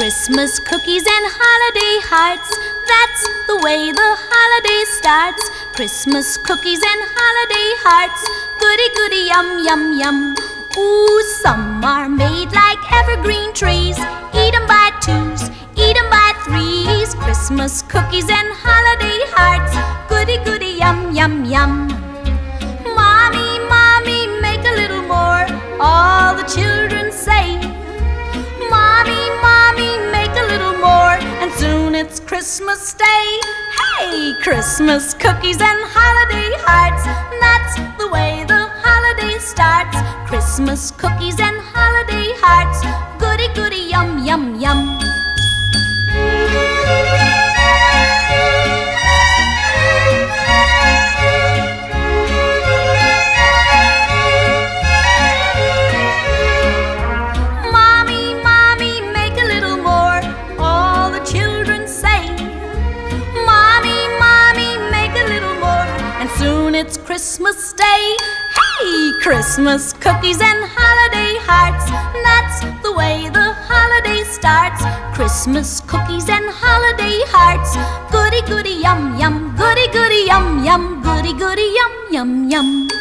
Christmas cookies and holiday hearts. That's the way the holiday starts. Christmas cookies and holiday hearts. Goody, goody, yum, yum, yum. Ooh, some are made like evergreen trees. Eat 'em by twos, eat 'em by threes. Christmas cookies and holiday hearts. Goody, goody, yum, yum, yum. Christmas Day. Hey, Christmas cookies and holiday hearts. That's the way the holiday starts. Christmas cookies and holiday hearts. Christmas Day. Hey, Christmas cookies and holiday hearts. That's the way the holiday starts. Christmas cookies and holiday hearts. Goody, goody, yum, yum. Goody, goody, yum, yum. Goody, goody, yum, yum, yum.